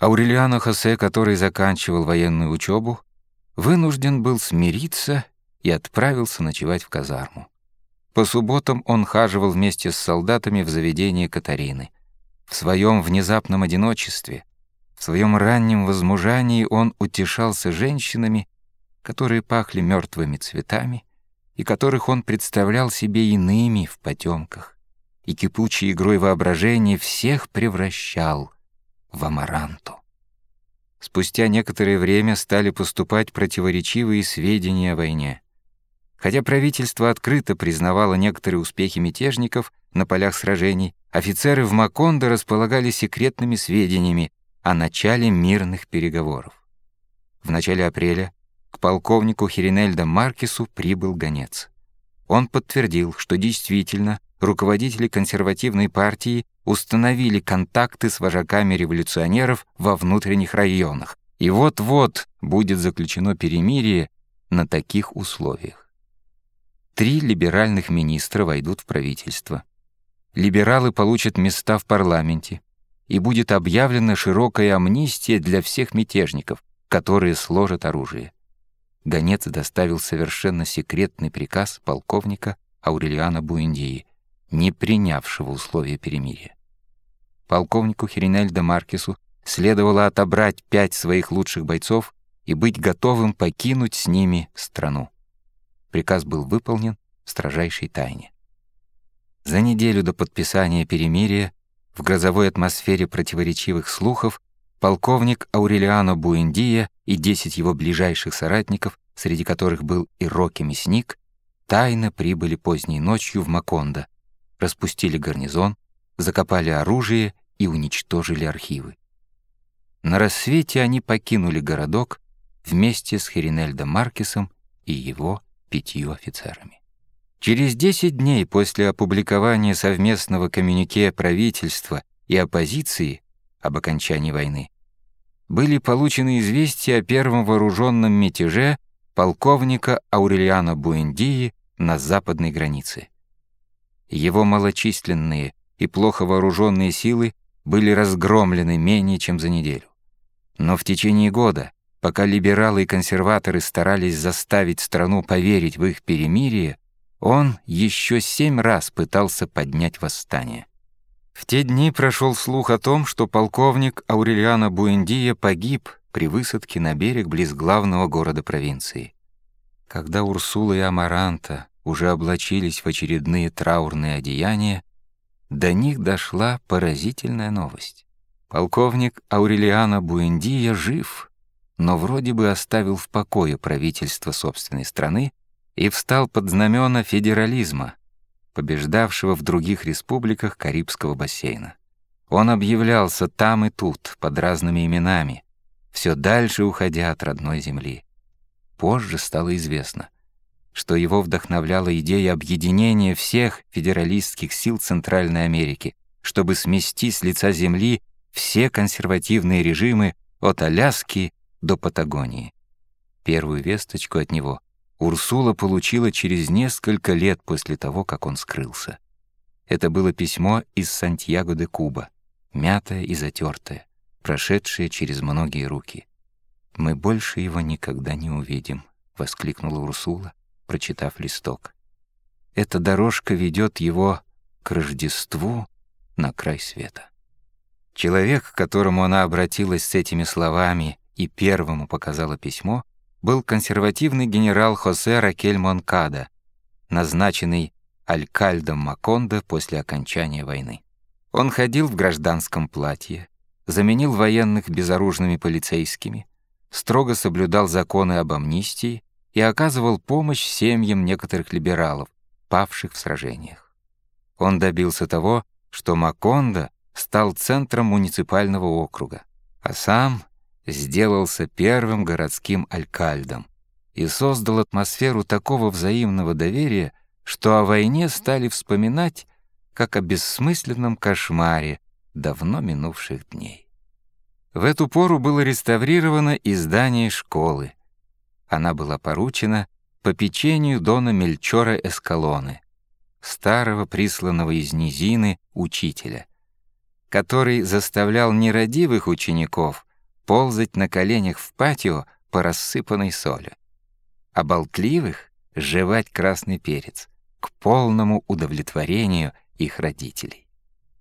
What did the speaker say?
Аурелиано Хосе, который заканчивал военную учебу, вынужден был смириться и отправился ночевать в казарму. По субботам он хаживал вместе с солдатами в заведении Катарины. В своем внезапном одиночестве, в своем раннем возмужании он утешался женщинами, которые пахли мертвыми цветами и которых он представлял себе иными в потемках, и кипучей игрой воображения всех превращал в амаранту. Спустя некоторое время стали поступать противоречивые сведения о войне. Хотя правительство открыто признавало некоторые успехи мятежников на полях сражений, офицеры в Макондо располагали секретными сведениями о начале мирных переговоров. В начале апреля к полковнику Хиринельда Маркесу прибыл гонец. Он подтвердил, что действительно руководители консервативной партии установили контакты с вожаками революционеров во внутренних районах, и вот-вот будет заключено перемирие на таких условиях. Три либеральных министра войдут в правительство. Либералы получат места в парламенте, и будет объявлена широкая амнистия для всех мятежников, которые сложат оружие. Гонец доставил совершенно секретный приказ полковника Аурелиана Буэндии, не принявшего условия перемирия. Полковнику Херинельда Маркесу следовало отобрать пять своих лучших бойцов и быть готовым покинуть с ними страну. Приказ был выполнен в строжайшей тайне. За неделю до подписания перемирия в грозовой атмосфере противоречивых слухов полковник Аурелиано Буэндия и десять его ближайших соратников, среди которых был и Рокки Мясник, тайно прибыли поздней ночью в Макондо, распустили гарнизон, закопали оружие и уничтожили архивы. На рассвете они покинули городок вместе с Херинельдо Маркесом и его пятью офицерами. Через 10 дней после опубликования совместного коммюнике правительства и оппозиции об окончании войны были получены известия о первом вооруженном мятеже полковника Аурелиана Буэндии на западной границе. Его малочисленные и плохо вооруженные силы были разгромлены менее чем за неделю. Но в течение года, пока либералы и консерваторы старались заставить страну поверить в их перемирие, он еще семь раз пытался поднять восстание. В те дни прошел слух о том, что полковник Аурелиано Буэндия погиб при высадке на берег близ главного города провинции. Когда Урсула и Амаранта уже облачились в очередные траурные одеяния, до них дошла поразительная новость. Полковник Аурелиано Буэндия жив, но вроде бы оставил в покое правительство собственной страны и встал под знамена федерализма, побеждавшего в других республиках Карибского бассейна. Он объявлялся там и тут, под разными именами, все дальше уходя от родной земли. Позже стало известно — что его вдохновляла идея объединения всех федералистских сил Центральной Америки, чтобы смести с лица земли все консервативные режимы от Аляски до Патагонии. Первую весточку от него Урсула получила через несколько лет после того, как он скрылся. Это было письмо из Сантьяго де Куба, мятое и затертое, прошедшее через многие руки. «Мы больше его никогда не увидим», — воскликнула Урсула, прочитав листок. Эта дорожка ведет его к Рождеству на край света. Человек, к которому она обратилась с этими словами и первому показала письмо, был консервативный генерал Хосе Ракель Монкада, назначенный алькальдом Макондо после окончания войны. Он ходил в гражданском платье, заменил военных безоружными полицейскими, строго соблюдал законы об амнистии и оказывал помощь семьям некоторых либералов, павших в сражениях. Он добился того, что Макондо стал центром муниципального округа, а сам сделался первым городским алькальдом и создал атмосферу такого взаимного доверия, что о войне стали вспоминать как о бессмысленном кошмаре давно минувших дней. В эту пору было реставрировано и здание школы, она была поручена по печенью Дона Мельчора Эскалоны, старого присланного из низины учителя, который заставлял нерадивых учеников ползать на коленях в патио по рассыпанной соли, а болтливых — жевать красный перец к полному удовлетворению их родителей.